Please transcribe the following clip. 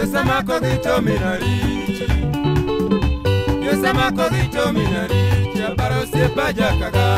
Yosama kodi chomina richa, yosama kodi chomina richa, para osepa ya kaka.